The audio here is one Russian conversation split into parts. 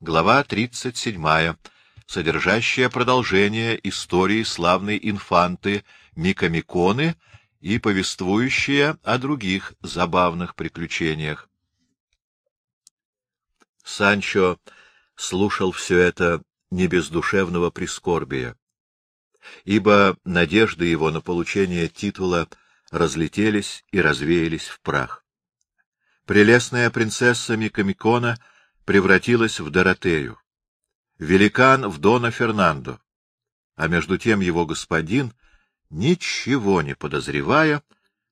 Глава 37, содержащая продолжение истории славной инфанты Микамиконы и повествующая о других забавных приключениях. Санчо слушал все это не без душевного прискорбия, ибо надежды его на получение титула разлетелись и развеялись в прах. Прелестная принцесса Микамикона превратилась в Доротею, великан в Дона Фернандо, а между тем его господин, ничего не подозревая,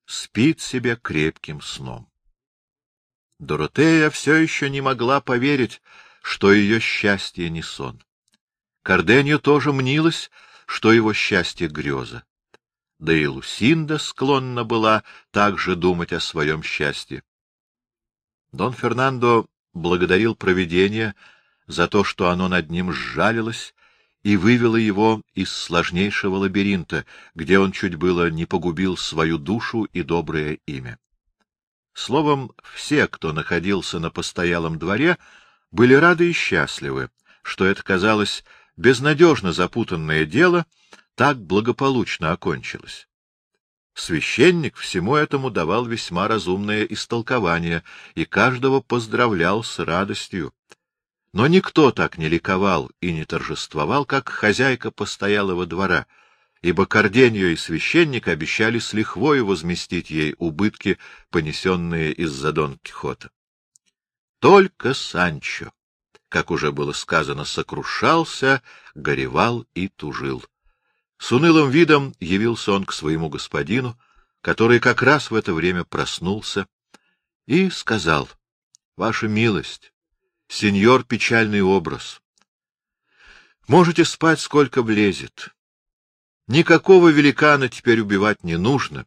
спит себе крепким сном. Доротея все еще не могла поверить, что ее счастье не сон. Карденью тоже мнилось, что его счастье — греза. Да и Лусинда склонна была также думать о своем счастье. Дон Фернандо благодарил провидение за то, что оно над ним сжалилось и вывело его из сложнейшего лабиринта, где он чуть было не погубил свою душу и доброе имя. Словом, все, кто находился на постоялом дворе, были рады и счастливы, что это казалось безнадежно запутанное дело так благополучно окончилось. Священник всему этому давал весьма разумное истолкование и каждого поздравлял с радостью. Но никто так не ликовал и не торжествовал, как хозяйка постоялого двора — ибо Корденью и священник обещали с лихвой возместить ей убытки, понесенные из-за Дон Кихота. Только Санчо, как уже было сказано, сокрушался, горевал и тужил. С унылым видом явился он к своему господину, который как раз в это время проснулся, и сказал, — Ваша милость, сеньор печальный образ. Можете спать, сколько влезет. Никакого великана теперь убивать не нужно,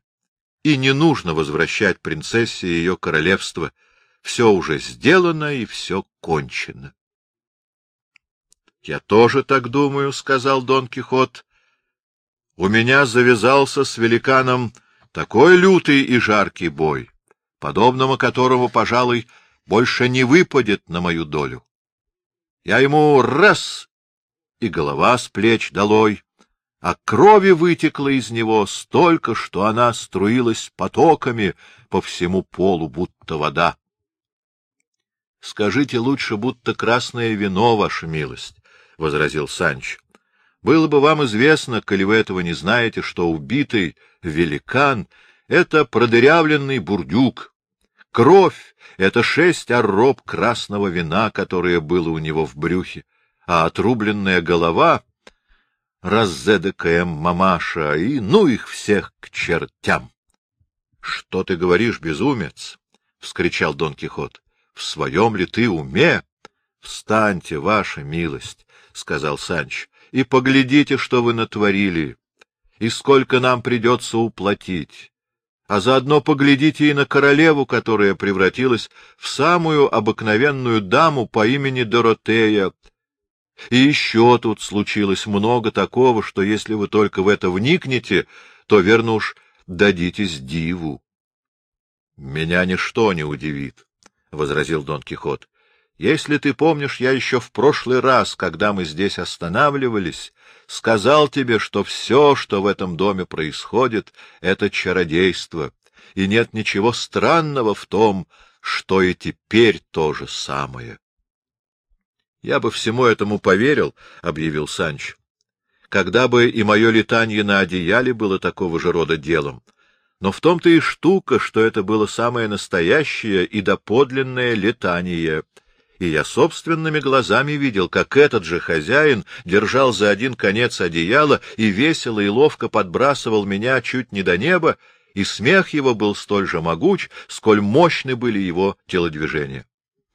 и не нужно возвращать принцессе ее королевство. Все уже сделано и все кончено. — Я тоже так думаю, — сказал Дон Кихот. — У меня завязался с великаном такой лютый и жаркий бой, подобного которому, пожалуй, больше не выпадет на мою долю. Я ему раз — и голова с плеч долой, а крови вытекло из него столько, что она струилась потоками по всему полу, будто вода. — Скажите лучше, будто красное вино, ваша милость, — возразил Санч. — Было бы вам известно, коли вы этого не знаете, что убитый великан — это продырявленный бурдюк. Кровь — это шесть ороб красного вина, которое было у него в брюхе, а отрубленная голова раззедакая мамаша, и ну их всех к чертям! — Что ты говоришь, безумец? — вскричал Дон Кихот. — В своем ли ты уме? — Встаньте, ваша милость, — сказал Санч, — и поглядите, что вы натворили, и сколько нам придется уплатить. А заодно поглядите и на королеву, которая превратилась в самую обыкновенную даму по имени Доротея, и еще тут случилось много такого, что если вы только в это вникнете, то, верно уж, дадитесь диву. — Меня ничто не удивит, — возразил Дон Кихот. — Если ты помнишь, я еще в прошлый раз, когда мы здесь останавливались, сказал тебе, что все, что в этом доме происходит, — это чародейство, и нет ничего странного в том, что и теперь то же самое. — Я бы всему этому поверил, — объявил Санч, — когда бы и мое летание на одеяле было такого же рода делом. Но в том-то и штука, что это было самое настоящее и доподлинное летание. И я собственными глазами видел, как этот же хозяин держал за один конец одеяла и весело и ловко подбрасывал меня чуть не до неба, и смех его был столь же могуч, сколь мощны были его телодвижения.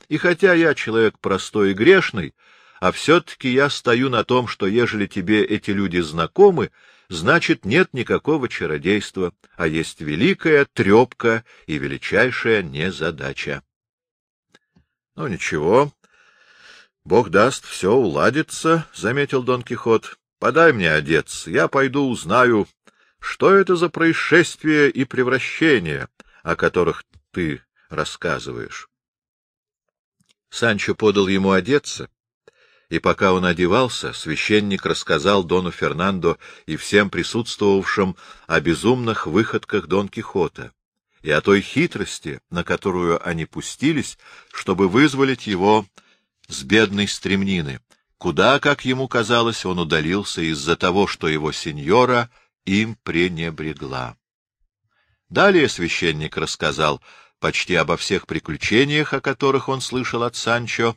И хотя я человек простой и грешный, а все-таки я стою на том, что ежели тебе эти люди знакомы, значит, нет никакого чародейства, а есть великая трепка и величайшая незадача. — Ну, ничего, Бог даст, все уладится, — заметил Дон Кихот. — Подай мне одеться, я пойду узнаю, что это за происшествия и превращения, о которых ты рассказываешь. Санчо подал ему одеться, и пока он одевался, священник рассказал Дону Фернандо и всем присутствовавшим о безумных выходках Дон Кихота и о той хитрости, на которую они пустились, чтобы вызволить его с бедной стремнины, куда, как ему казалось, он удалился из-за того, что его сеньора им пренебрегла. Далее священник рассказал почти обо всех приключениях, о которых он слышал от Санчо,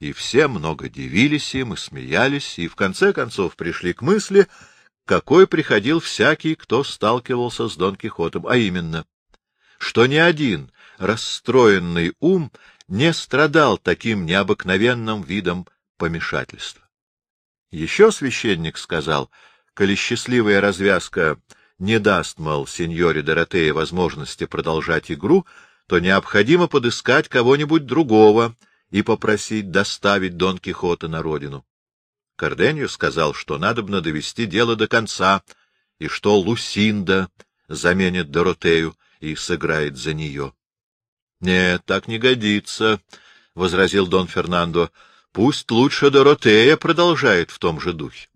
и все много дивились им и смеялись, и в конце концов пришли к мысли, какой приходил всякий, кто сталкивался с Дон Кихотом, а именно, что ни один расстроенный ум не страдал таким необыкновенным видом помешательства. Еще священник сказал, коли счастливая развязка не даст, мол, сеньоре Доротее возможности продолжать игру, то необходимо подыскать кого-нибудь другого — и попросить доставить Дон Кихота на родину. Корденью сказал, что надобно довести дело до конца, и что Лусинда заменит Доротею и сыграет за нее. — Нет, так не годится, — возразил Дон Фернандо. — Пусть лучше Доротея продолжает в том же духе.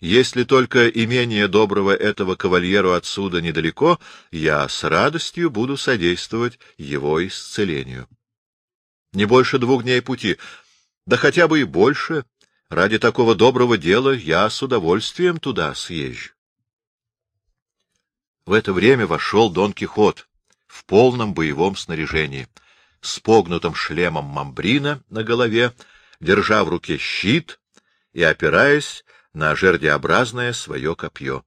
Если только имение доброго этого кавальеру отсюда недалеко, я с радостью буду содействовать его исцелению. Не больше двух дней пути, да хотя бы и больше. Ради такого доброго дела я с удовольствием туда съезжу. В это время вошел Дон Кихот в полном боевом снаряжении, с погнутым шлемом мамбрина на голове, держа в руке щит и опираясь на жердеобразное свое копье.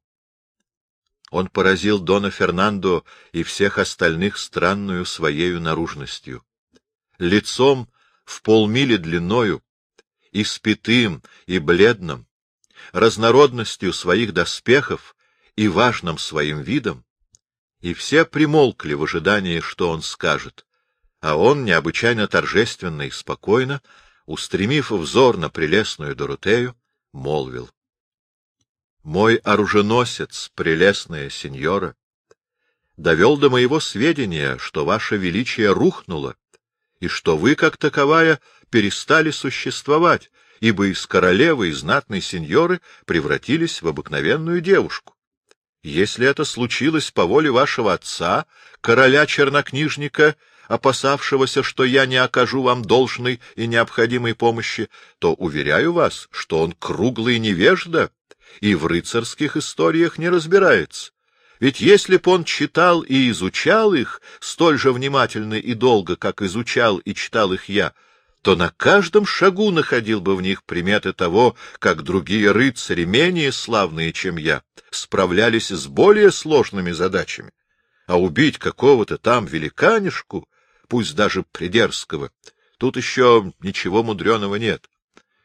Он поразил Дона Фернандо и всех остальных странную своею наружностью лицом в полмили длиною, испитым и бледным, разнородностью своих доспехов и важным своим видом, и все примолкли в ожидании, что он скажет, а он, необычайно торжественно и спокойно, устремив взор на прелестную Доротею, молвил. — Мой оруженосец, прелестная сеньора, довел до моего сведения, что ваше величие рухнуло, и что вы, как таковая, перестали существовать, ибо из королевы и знатной сеньоры превратились в обыкновенную девушку. Если это случилось по воле вашего отца, короля-чернокнижника, опасавшегося, что я не окажу вам должной и необходимой помощи, то уверяю вас, что он круглый невежда и в рыцарских историях не разбирается. Ведь если б он читал и изучал их столь же внимательно и долго, как изучал и читал их я, то на каждом шагу находил бы в них приметы того, как другие рыцари, менее славные, чем я, справлялись с более сложными задачами. А убить какого-то там великанишку, пусть даже придерзкого, тут еще ничего мудреного нет.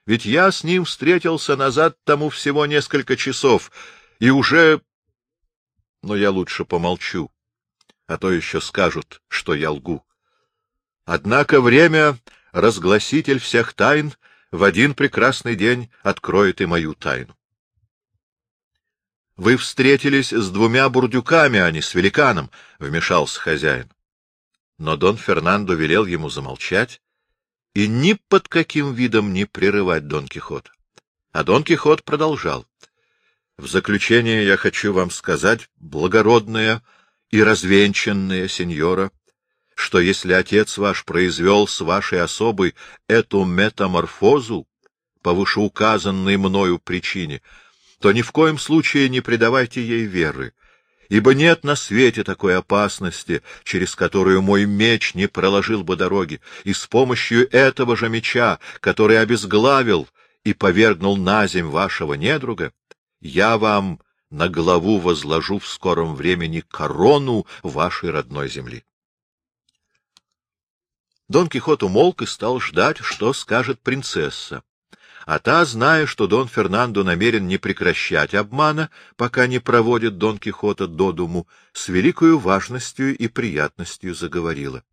Ведь я с ним встретился назад тому всего несколько часов, и уже но я лучше помолчу, а то еще скажут, что я лгу. Однако время, разгласитель всех тайн, в один прекрасный день откроет и мою тайну. Вы встретились с двумя бурдюками, а не с великаном, — вмешался хозяин. Но Дон Фернандо велел ему замолчать и ни под каким видом не прерывать Дон Кихота. А Дон Кихот продолжал. В заключение я хочу вам сказать, благородная и развенчанная сеньора, что если отец ваш произвел с вашей особой эту метаморфозу по вышеуказанной мною причине, то ни в коем случае не предавайте ей веры, ибо нет на свете такой опасности, через которую мой меч не проложил бы дороги, и с помощью этого же меча, который обезглавил и повергнул на земь вашего недруга, я вам на голову возложу в скором времени корону вашей родной земли. Дон Кихот умолк и стал ждать, что скажет принцесса. А та, зная, что Дон Фернандо намерен не прекращать обмана, пока не проводит Дон Кихота до дому, с великою важностью и приятностью заговорила.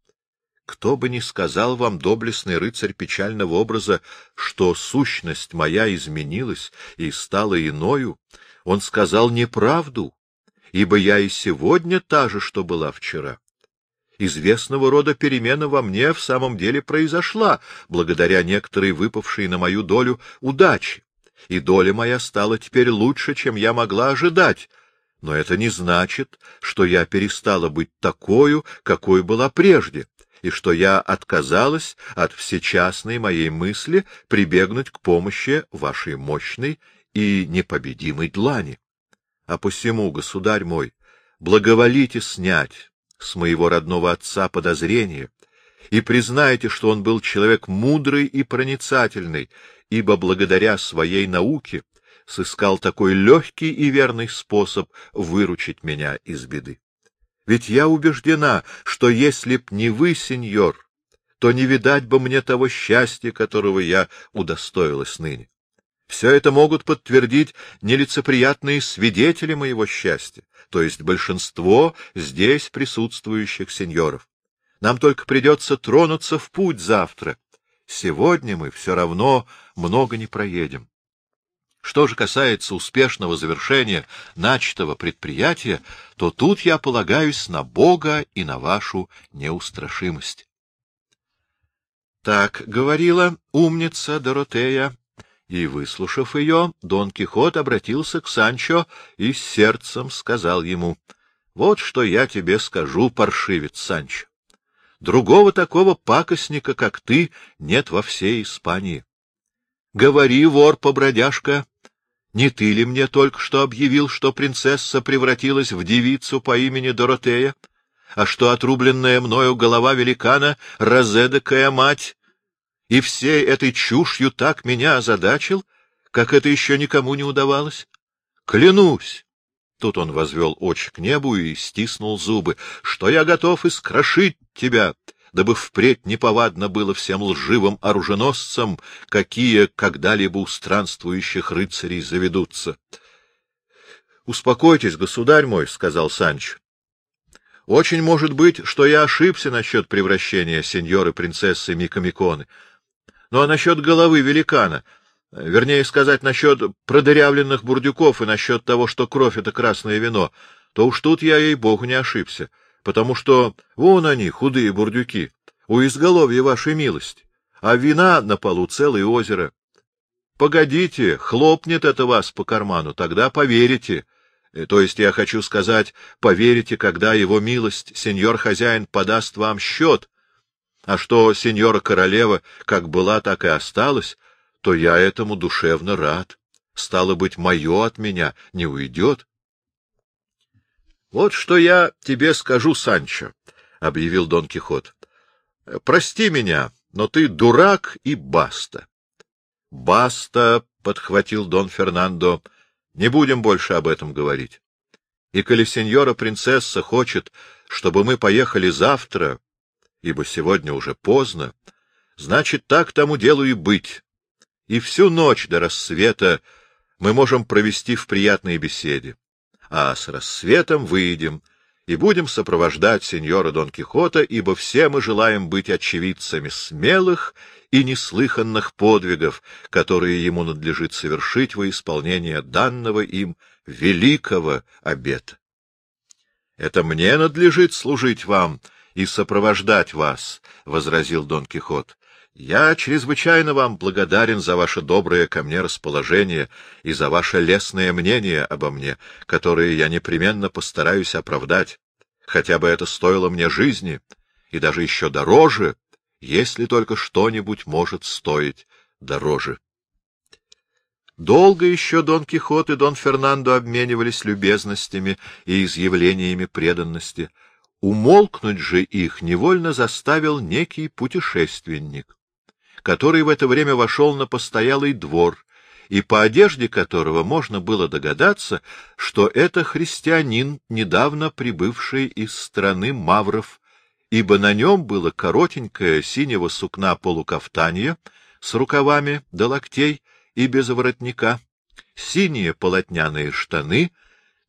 Кто бы ни сказал вам, доблестный рыцарь печального образа, что сущность моя изменилась и стала иною, он сказал неправду, ибо я и сегодня та же, что была вчера. Известного рода перемена во мне в самом деле произошла, благодаря некоторой выпавшей на мою долю удачи, и доля моя стала теперь лучше, чем я могла ожидать, но это не значит, что я перестала быть такой, какой была прежде, и что я отказалась от всечастной моей мысли прибегнуть к помощи вашей мощной и непобедимой длани. А посему, государь мой, благоволите снять с моего родного отца подозрение и признайте, что он был человек мудрый и проницательный, ибо благодаря своей науке сыскал такой легкий и верный способ выручить меня из беды. Ведь я убеждена, что если б не вы, сеньор, то не видать бы мне того счастья, которого я удостоилась ныне. Все это могут подтвердить нелицеприятные свидетели моего счастья, то есть большинство здесь присутствующих сеньоров. Нам только придется тронуться в путь завтра. Сегодня мы все равно много не проедем. Что же касается успешного завершения начатого предприятия, то тут я полагаюсь на Бога и на вашу неустрашимость. Так говорила умница Доротея, и, выслушав ее, Дон Кихот обратился к Санчо и сердцем сказал ему, — Вот что я тебе скажу, паршивец Санчо. Другого такого пакостника, как ты, нет во всей Испании. Говори, вор-побродяжка, не ты ли мне только что объявил, что принцесса превратилась в девицу по имени Доротея, а что отрубленная мною голова великана — разедокая мать, и всей этой чушью так меня озадачил, как это еще никому не удавалось? Клянусь! Тут он возвел очи к небу и стиснул зубы, что я готов искрошить тебя, дабы впредь неповадно было всем лживым оруженосцам, какие когда-либо у странствующих рыцарей заведутся. — Успокойтесь, государь мой, — сказал Санч. — Очень может быть, что я ошибся насчет превращения сеньоры принцессы Микамиконы. Ну а насчет головы великана, вернее сказать, насчет продырявленных бурдюков и насчет того, что кровь — это красное вино, то уж тут я, ей-богу, не ошибся потому что вон они, худые бурдюки, у изголовья вашей милости, а вина на полу целое озеро. Погодите, хлопнет это вас по карману, тогда поверите. Э, то есть я хочу сказать, поверите, когда его милость, сеньор-хозяин, подаст вам счет. А что сеньора-королева как была, так и осталась, то я этому душевно рад. Стало быть, мое от меня не уйдет. — Вот что я тебе скажу, Санчо, — объявил Дон Кихот. — Прости меня, но ты дурак и баста. — Баста, — подхватил Дон Фернандо, — не будем больше об этом говорить. И коли сеньора-принцесса хочет, чтобы мы поехали завтра, ибо сегодня уже поздно, значит, так тому делу и быть. И всю ночь до рассвета мы можем провести в приятной беседе а с рассветом выйдем и будем сопровождать сеньора Дон Кихота, ибо все мы желаем быть очевидцами смелых и неслыханных подвигов, которые ему надлежит совершить во исполнение данного им великого обета. Это мне надлежит служить вам и сопровождать вас, — возразил Дон Кихот. Я чрезвычайно вам благодарен за ваше доброе ко мне расположение и за ваше лестное мнение обо мне, которое я непременно постараюсь оправдать, хотя бы это стоило мне жизни, и даже еще дороже, если только что-нибудь может стоить дороже. Долго еще Дон Кихот и Дон Фернандо обменивались любезностями и изъявлениями преданности. Умолкнуть же их невольно заставил некий путешественник который в это время вошел на постоялый двор, и по одежде которого можно было догадаться, что это христианин, недавно прибывший из страны мавров, ибо на нем было коротенькое синего сукна полукафтанье с рукавами до локтей и без воротника, синие полотняные штаны,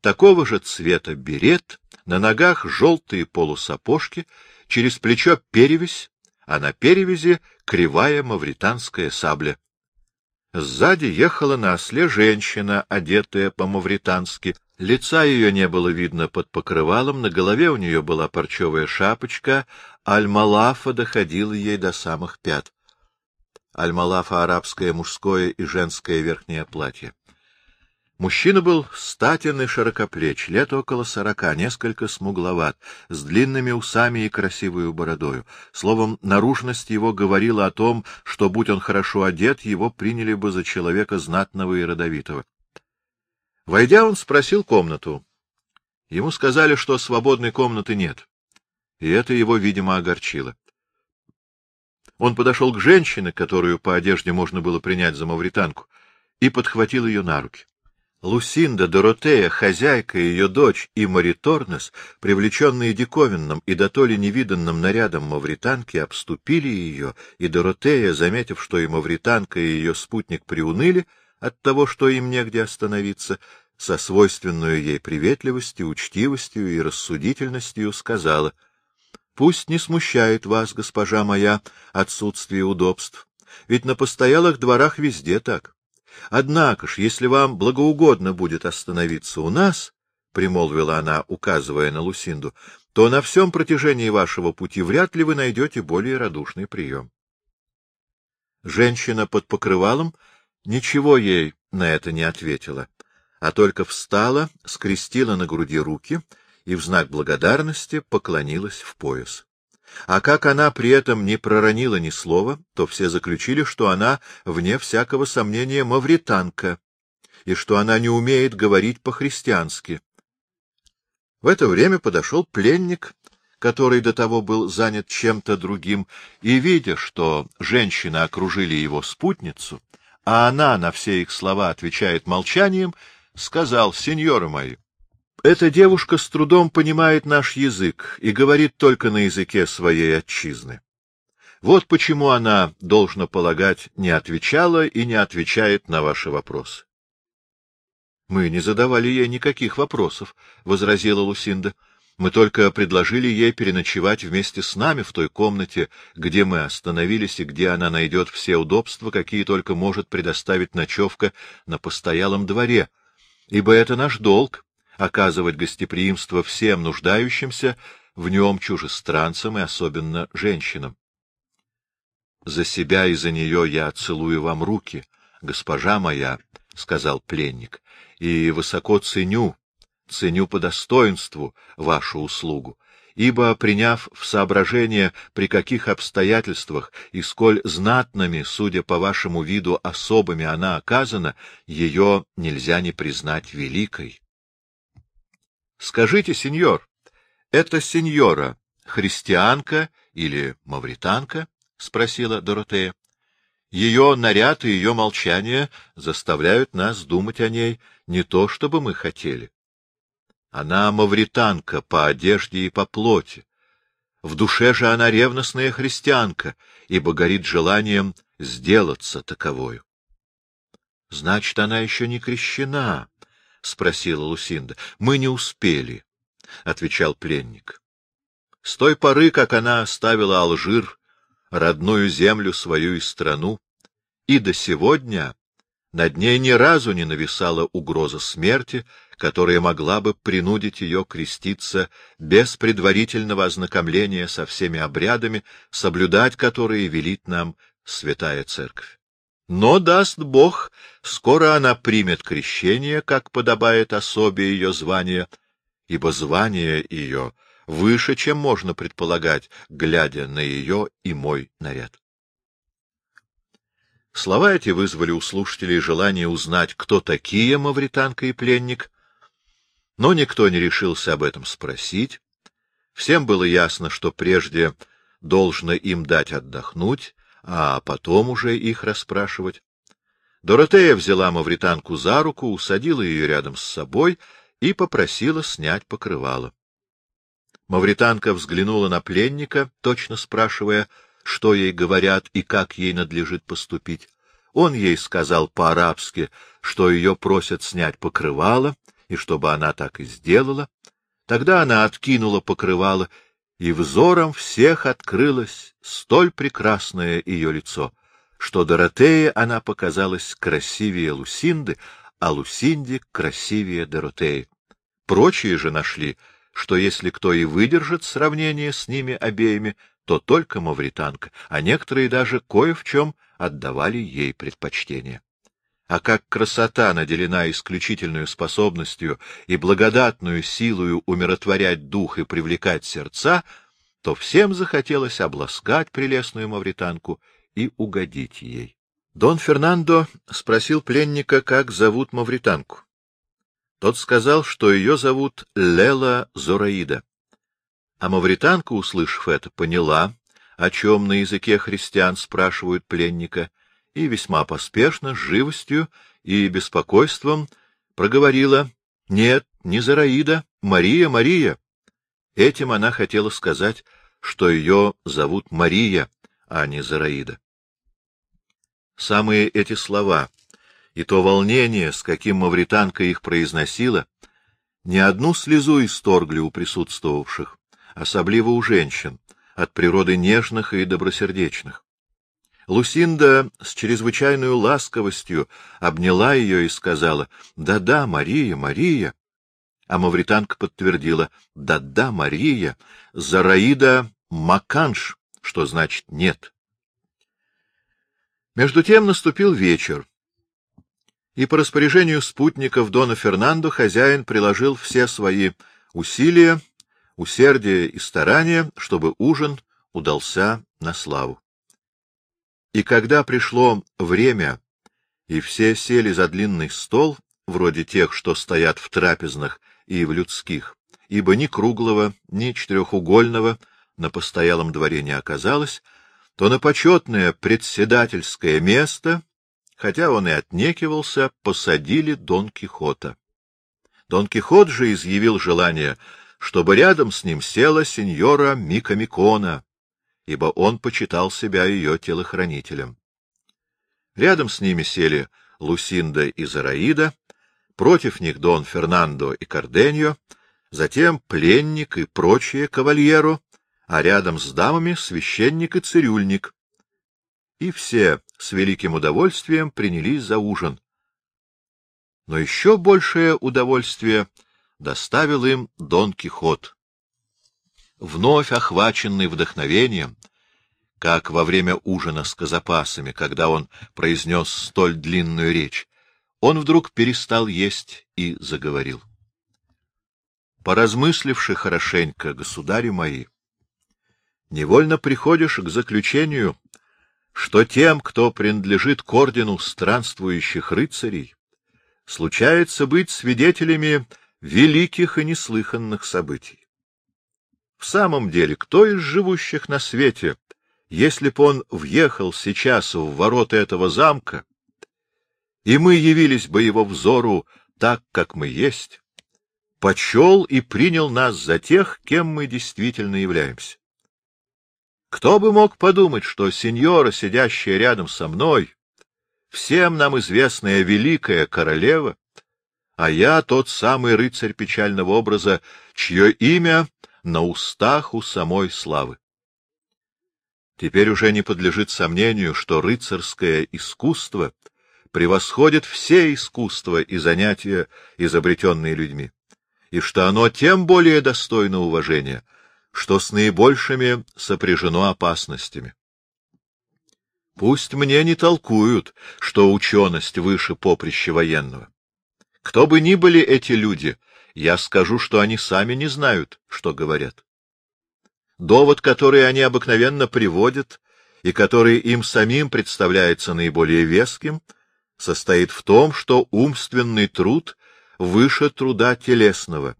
такого же цвета берет, на ногах желтые полусапожки, через плечо перевязь, а на перевязи кривая мавританская сабля. Сзади ехала на осле женщина, одетая по-мавритански, Лица ее не было видно под покрывалом, на голове у нее была парчевая шапочка, альмалафа доходила ей до самых пят. Альмалафа — арабское мужское и женское верхнее платье. Мужчина был статен и широкоплеч, лет около сорока, несколько смугловат, с длинными усами и красивой бородою. Словом, наружность его говорила о том, что, будь он хорошо одет, его приняли бы за человека знатного и родовитого. Войдя, он спросил комнату. Ему сказали, что свободной комнаты нет, и это его, видимо, огорчило. Он подошел к женщине, которую по одежде можно было принять за мавританку, и подхватил ее на руки. Лусинда, Доротея, хозяйка, ее дочь и Мариторнес, привлеченные диковинным и дотоле невиданным нарядом мавританки, обступили ее, и Доротея, заметив, что и мавританка, и ее спутник приуныли, — от того, что им негде остановиться, со свойственную ей приветливостью, учтивостью и рассудительностью сказала, — Пусть не смущает вас, госпожа моя, отсутствие удобств, ведь на постоялых дворах везде так. Однако ж, если вам благоугодно будет остановиться у нас, — примолвила она, указывая на Лусинду, — то на всем протяжении вашего пути вряд ли вы найдете более радушный прием. Женщина под покрывалом ничего ей на это не ответила, а только встала, скрестила на груди руки и в знак благодарности поклонилась в пояс. А как она при этом не проронила ни слова, то все заключили, что она, вне всякого сомнения, мавританка, и что она не умеет говорить по-христиански. В это время подошел пленник, который до того был занят чем-то другим, и, видя, что женщины окружили его спутницу, а она на все их слова отвечает молчанием, сказал, сеньоры мои, эта девушка с трудом понимает наш язык и говорит только на языке своей отчизны. Вот почему она, должно полагать, не отвечала и не отвечает на ваши вопросы. — Мы не задавали ей никаких вопросов, — возразила Лусинда. Мы только предложили ей переночевать вместе с нами в той комнате, где мы остановились и где она найдет все удобства, какие только может предоставить ночевка на постоялом дворе, ибо это наш долг — оказывать гостеприимство всем нуждающимся в нем чужестранцам и особенно женщинам. За себя и за нее я целую вам руки, госпожа моя, — сказал пленник, — и высоко ценю ценю по достоинству вашу услугу, ибо, приняв в соображение, при каких обстоятельствах и сколь знатными, судя по вашему виду, особыми она оказана, ее нельзя не признать великой. Скажите, сеньор, это сеньора христианка или мавританка? — спросила Доротея. Ее наряд и ее молчание заставляют нас думать о ней не то, чтобы мы хотели. Она мавританка по одежде и по плоти. В душе же она ревностная христианка, ибо горит желанием сделаться таковою. — Значит, она еще не крещена? — спросила Лусинда. — Мы не успели, — отвечал пленник. С той поры, как она оставила Алжир, родную землю свою и страну, и до сегодня над ней ни разу не нависала угроза смерти, которая могла бы принудить ее креститься без предварительного ознакомления со всеми обрядами, соблюдать которые велит нам Святая Церковь. Но, даст Бог, скоро она примет крещение, как подобает особе ее звания, ибо звание ее выше, чем можно предполагать, глядя на ее и мой наряд. Слова эти вызвали у слушателей желание узнать, кто такие мавританка и пленник, но никто не решился об этом спросить. Всем было ясно, что прежде должно им дать отдохнуть, а потом уже их расспрашивать. Доротея взяла мавританку за руку, усадила ее рядом с собой и попросила снять покрывало. Мавританка взглянула на пленника, точно спрашивая — что ей говорят и как ей надлежит поступить. Он ей сказал по-арабски, что ее просят снять покрывало, и чтобы она так и сделала. Тогда она откинула покрывало, и взором всех открылось столь прекрасное ее лицо, что Доротее она показалась красивее Лусинды, а Лусинде красивее Доротеи. Прочие же нашли, что если кто и выдержит сравнение с ними обеими, то только мавританка, а некоторые даже кое в чем отдавали ей предпочтение. А как красота наделена исключительной способностью и благодатную силою умиротворять дух и привлекать сердца, то всем захотелось обласкать прелестную мавританку и угодить ей. Дон Фернандо спросил пленника, как зовут мавританку. Тот сказал, что ее зовут Лела Зораида. А мавританка, услышав это, поняла, о чем на языке христиан спрашивают пленника, и весьма поспешно, с живостью и беспокойством проговорила «Нет, не Зораида, Мария, Мария». Этим она хотела сказать, что ее зовут Мария, а не Зораида. Самые эти слова и то волнение, с каким мавританка их произносила, ни одну слезу исторгли у присутствовавших, особливо у женщин, от природы нежных и добросердечных. Лусинда с чрезвычайной ласковостью обняла ее и сказала «Да-да, Мария, Мария». А мавританка подтвердила «Да-да, Мария, Зараида Маканш», что значит «нет». Между тем наступил вечер, и по распоряжению спутников Дона Фернандо хозяин приложил все свои усилия, усердие и старания, чтобы ужин удался на славу. И когда пришло время, и все сели за длинный стол, вроде тех, что стоят в трапезных и в людских, ибо ни круглого, ни четырехугольного на постоялом дворе не оказалось, то на почетное председательское место, хотя он и отнекивался, посадили Дон Кихота. Дон Кихот же изъявил желание, чтобы рядом с ним села сеньора Микамикона, ибо он почитал себя ее телохранителем. Рядом с ними сели Лусинда и Зараида, против них Дон Фернандо и Карденьо, затем пленник и прочие кавальеро, а рядом с дамами священник и цирюльник. И все с великим удовольствием принялись за ужин. Но еще большее удовольствие доставил им Дон Кихот. Вновь охваченный вдохновением, как во время ужина с казапасами, когда он произнес столь длинную речь, он вдруг перестал есть и заговорил. Поразмысливши хорошенько, государи мои, невольно приходишь к заключению, что тем, кто принадлежит к ордену странствующих рыцарей, случается быть свидетелями великих и неслыханных событий. В самом деле, кто из живущих на свете, если б он въехал сейчас в ворота этого замка, и мы явились бы его взору так, как мы есть, почел и принял нас за тех, кем мы действительно являемся? Кто бы мог подумать, что сеньора, сидящая рядом со мной, всем нам известная великая королева, а я тот самый рыцарь печального образа, чье имя на устах у самой славы. Теперь уже не подлежит сомнению, что рыцарское искусство превосходит все искусства и занятия, изобретенные людьми, и что оно тем более достойно уважения — что с наибольшими сопряжено опасностями. Пусть мне не толкуют, что ученость выше поприща военного. Кто бы ни были эти люди, я скажу, что они сами не знают, что говорят. Довод, который они обыкновенно приводят, и который им самим представляется наиболее веским, состоит в том, что умственный труд выше труда телесного,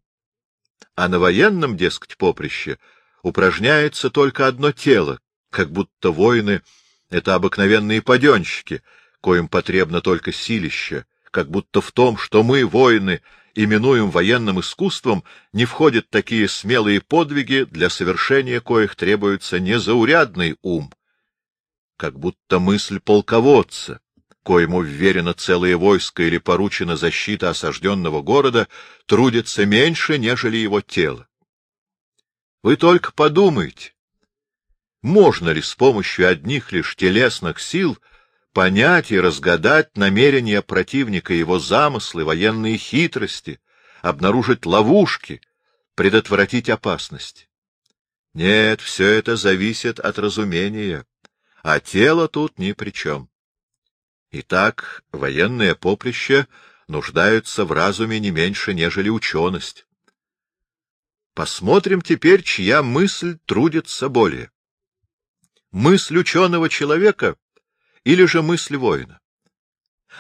а на военном, дескать, поприще упражняется только одно тело, как будто воины — это обыкновенные паденщики, коим потребно только силище, как будто в том, что мы, воины, именуем военным искусством, не входят такие смелые подвиги, для совершения коих требуется незаурядный ум, как будто мысль полководца, коему вверено целое войско или поручена защита осажденного города, трудится меньше, нежели его тело. Вы только подумайте, можно ли с помощью одних лишь телесных сил понять и разгадать намерения противника, его замыслы, военные хитрости, обнаружить ловушки, предотвратить опасность. Нет, все это зависит от разумения, а тело тут ни при чем. Итак, военное поприще нуждаются в разуме не меньше, нежели ученость. Посмотрим теперь, чья мысль трудится более. Мысль ученого человека или же мысль воина?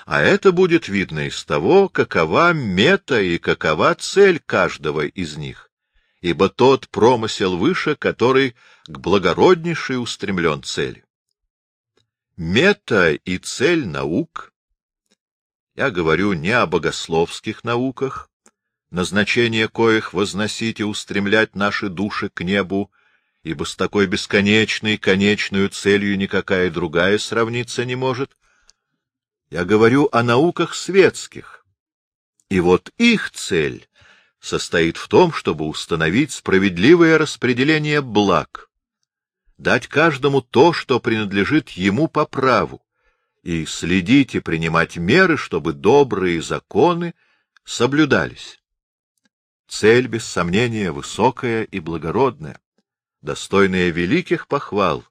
А это будет видно из того, какова мета и какова цель каждого из них ибо тот промысел выше, который к благороднейшей устремлен цели. Мета и цель наук, я говорю не о богословских науках, назначение коих возносить и устремлять наши души к небу, ибо с такой бесконечной конечную целью никакая другая сравниться не может. Я говорю о науках светских, и вот их цель состоит в том, чтобы установить справедливое распределение благ, дать каждому то, что принадлежит ему по праву, и следить и принимать меры, чтобы добрые законы соблюдались. Цель, без сомнения, высокая и благородная, достойная великих похвал,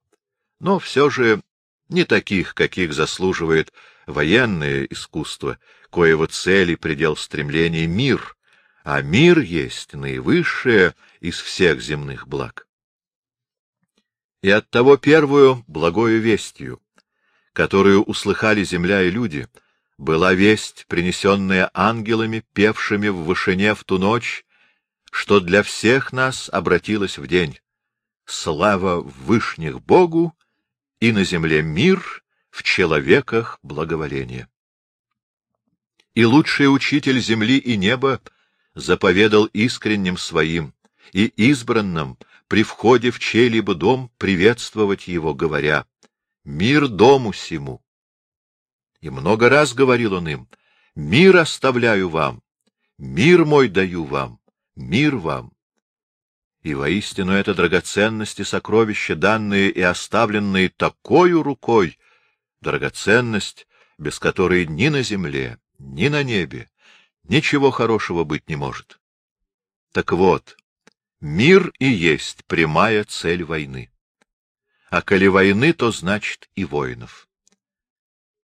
но все же не таких, каких заслуживает военное искусство, коего цель и предел стремления — мир, а мир есть наивысшее из всех земных благ. И оттого первую благою вестью, которую услыхали земля и люди, была весть, принесенная ангелами, певшими в вышине в ту ночь, что для всех нас обратилась в день. Слава в вышних Богу и на земле мир, в человеках благоволение. И лучший учитель земли и неба — заповедал искренним своим и избранным при входе в чей-либо дом приветствовать его, говоря «Мир дому сему». И много раз говорил он им «Мир оставляю вам, мир мой даю вам, мир вам». И воистину это драгоценности сокровища, данные и оставленные такой рукой, драгоценность, без которой ни на земле, ни на небе ничего хорошего быть не может. Так вот, мир и есть прямая цель войны. А коли войны, то значит и воинов.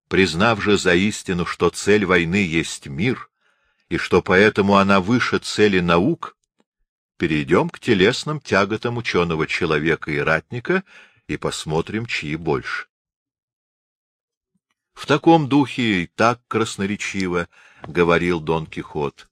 Признав же за истину, что цель войны есть мир, и что поэтому она выше цели наук, перейдем к телесным тяготам ученого человека и ратника и посмотрим, чьи больше. В таком духе и так красноречиво говорил Дон Кихот.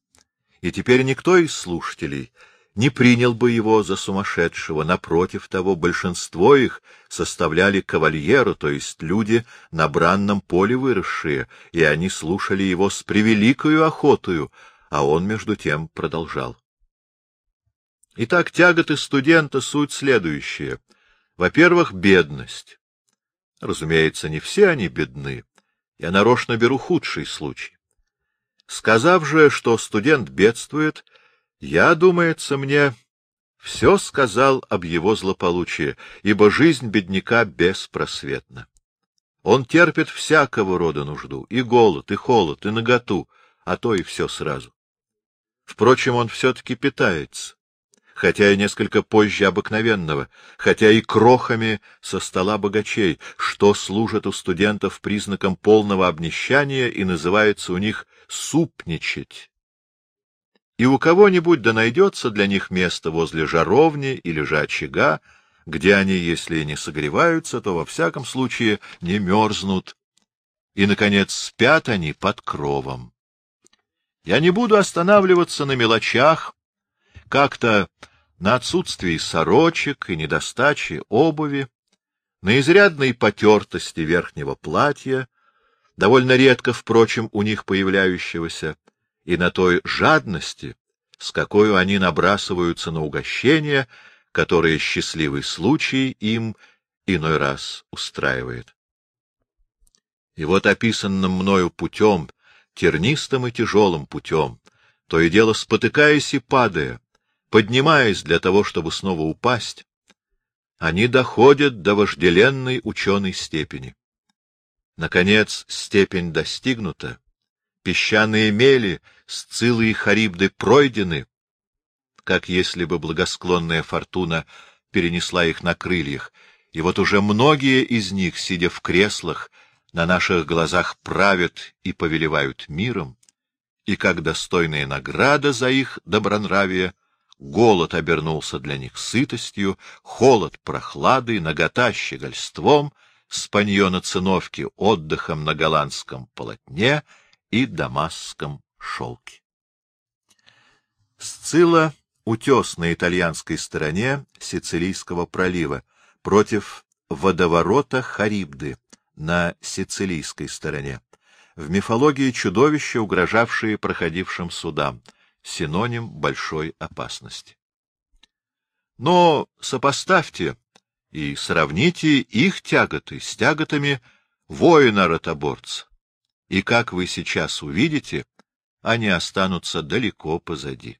И теперь никто из слушателей не принял бы его за сумасшедшего. Напротив того, большинство их составляли кавальеру, то есть люди на бранном поле выросшие, и они слушали его с превеликою охотою, а он, между тем, продолжал. Итак, тяготы студента — суть следующая. Во-первых, бедность. Разумеется, не все они бедны. Я нарочно беру худший случай. Сказав же, что студент бедствует, я, думается мне, все сказал об его злополучии, ибо жизнь бедняка беспросветна. Он терпит всякого рода нужду, и голод, и холод, и наготу, а то и все сразу. Впрочем, он все-таки питается хотя и несколько позже обыкновенного, хотя и крохами со стола богачей, что служит у студентов признаком полного обнищания и называется у них «супничать». И у кого-нибудь да найдется для них место возле жаровни или же очага, где они, если не согреваются, то во всяком случае не мерзнут. И, наконец, спят они под кровом. Я не буду останавливаться на мелочах, как-то на отсутствии сорочек и недостаче обуви, на изрядной потертости верхнего платья, довольно редко, впрочем, у них появляющегося, и на той жадности, с какой они набрасываются на угощения, которые счастливый случай им иной раз устраивает. И вот описанным мною путем, тернистым и тяжелым путем, то и дело спотыкаясь и падая, поднимаясь для того, чтобы снова упасть, они доходят до вожделенной ученой степени. Наконец, степень достигнута, песчаные мели Сцилы и Харибды пройдены, как если бы благосклонная фортуна перенесла их на крыльях, и вот уже многие из них, сидя в креслах, на наших глазах правят и повелевают миром, и как достойная награда за их добронравие, голод обернулся для них сытостью, холод прохладой, нагота щегольством, спанье на циновке отдыхом на голландском полотне и дамасском шелке. Сцилла — утес на итальянской стороне Сицилийского пролива, против водоворота Харибды на Сицилийской стороне. В мифологии чудовища, угрожавшие проходившим судам, синоним большой опасности. Но сопоставьте и сравните их тяготы с тяготами воина-ротоборца, и, как вы сейчас увидите, они останутся далеко позади.